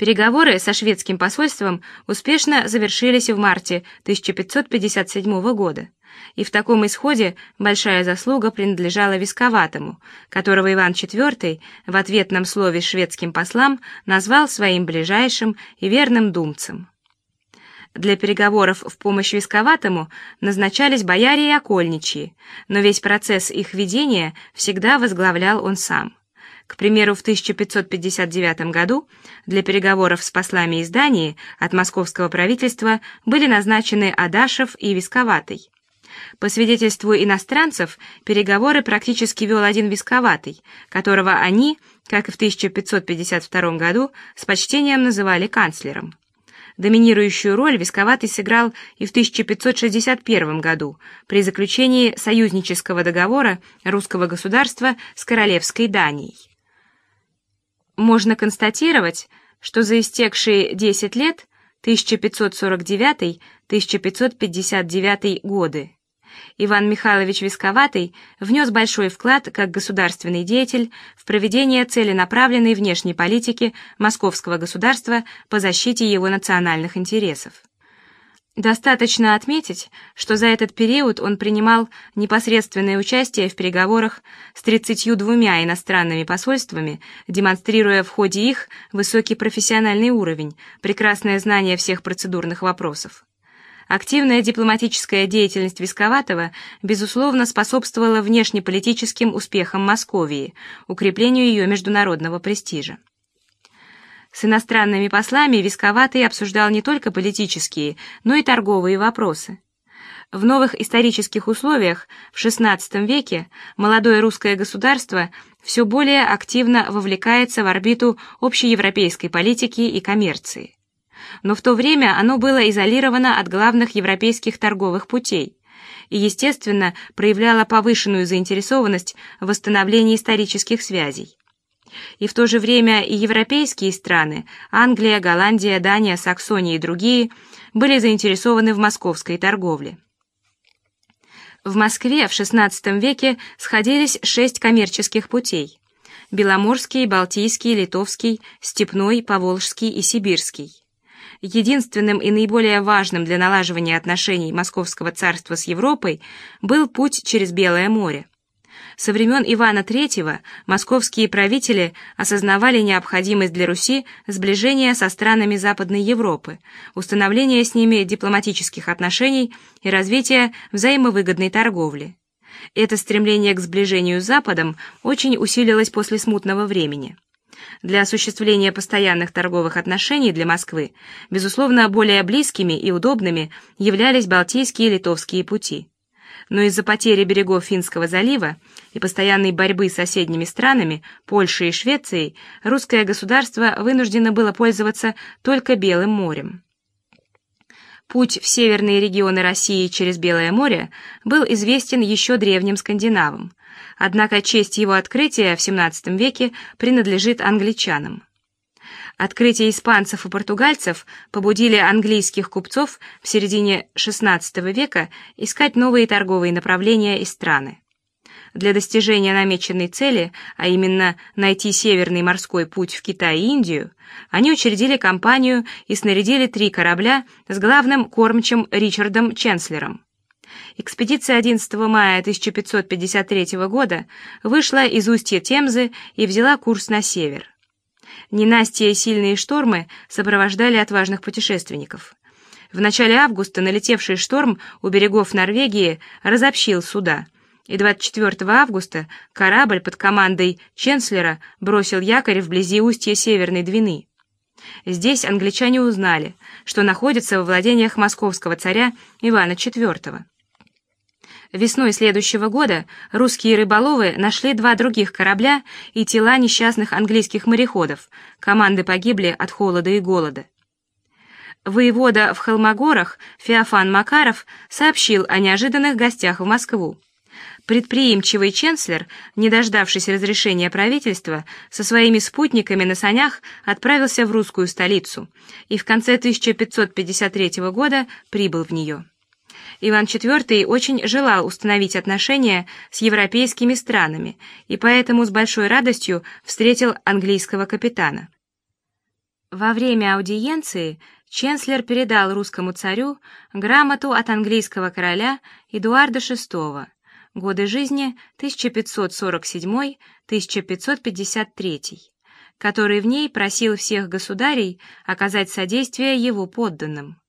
Переговоры со шведским посольством успешно завершились в марте 1557 года, и в таком исходе большая заслуга принадлежала Висковатому, которого Иван IV в ответном слове шведским послам назвал своим ближайшим и верным думцем. Для переговоров в помощь Висковатому назначались бояре и окольничьи, но весь процесс их ведения всегда возглавлял он сам. К примеру, в 1559 году для переговоров с послами из Дании от московского правительства были назначены Адашев и Висковатый. По свидетельству иностранцев, переговоры практически вел один Висковатый, которого они, как и в 1552 году, с почтением называли канцлером. Доминирующую роль Висковатый сыграл и в 1561 году при заключении союзнического договора русского государства с королевской Данией. Можно констатировать, что за истекшие 10 лет 1549-1559 годы Иван Михайлович Висковатый внес большой вклад как государственный деятель в проведение целенаправленной внешней политики московского государства по защите его национальных интересов. Достаточно отметить, что за этот период он принимал непосредственное участие в переговорах с 32 иностранными посольствами, демонстрируя в ходе их высокий профессиональный уровень, прекрасное знание всех процедурных вопросов. Активная дипломатическая деятельность Висковатого, безусловно, способствовала внешнеполитическим успехам Московии, укреплению ее международного престижа. С иностранными послами Висковатый обсуждал не только политические, но и торговые вопросы. В новых исторических условиях в XVI веке молодое русское государство все более активно вовлекается в орбиту общеевропейской политики и коммерции но в то время оно было изолировано от главных европейских торговых путей и, естественно, проявляло повышенную заинтересованность в восстановлении исторических связей. И в то же время и европейские страны, Англия, Голландия, Дания, Саксония и другие, были заинтересованы в московской торговле. В Москве в XVI веке сходились шесть коммерческих путей: Беломорский, Балтийский, Литовский, Степной, Поволжский и Сибирский единственным и наиболее важным для налаживания отношений Московского царства с Европой был путь через Белое море. Со времен Ивана III московские правители осознавали необходимость для Руси сближения со странами Западной Европы, установления с ними дипломатических отношений и развития взаимовыгодной торговли. Это стремление к сближению с Западом очень усилилось после смутного времени. Для осуществления постоянных торговых отношений для Москвы, безусловно, более близкими и удобными являлись Балтийские и Литовские пути. Но из-за потери берегов Финского залива и постоянной борьбы с соседними странами, Польшей и Швецией, русское государство вынуждено было пользоваться только Белым морем. Путь в северные регионы России через Белое море был известен еще древним скандинавам, однако честь его открытия в XVII веке принадлежит англичанам. Открытие испанцев и португальцев побудили английских купцов в середине XVI века искать новые торговые направления и страны. Для достижения намеченной цели, а именно найти северный морской путь в Китай и Индию, они учредили компанию и снарядили три корабля с главным кормчим Ричардом Ченслером. Экспедиция 11 мая 1553 года вышла из устья Темзы и взяла курс на север. Ненастья и сильные штормы сопровождали отважных путешественников. В начале августа налетевший шторм у берегов Норвегии разобщил суда, и 24 августа корабль под командой Ченслера бросил якорь вблизи устья Северной Двины. Здесь англичане узнали, что находятся во владениях московского царя Ивана IV. Весной следующего года русские рыболовы нашли два других корабля и тела несчастных английских мореходов. Команды погибли от холода и голода. Воевода в Холмогорах Феофан Макаров сообщил о неожиданных гостях в Москву. Предприимчивый ченслер, не дождавшись разрешения правительства, со своими спутниками на санях отправился в русскую столицу и в конце 1553 года прибыл в нее. Иван IV очень желал установить отношения с европейскими странами и поэтому с большой радостью встретил английского капитана. Во время аудиенции Ченслер передал русскому царю грамоту от английского короля Эдуарда VI, годы жизни 1547-1553, который в ней просил всех государей оказать содействие его подданным.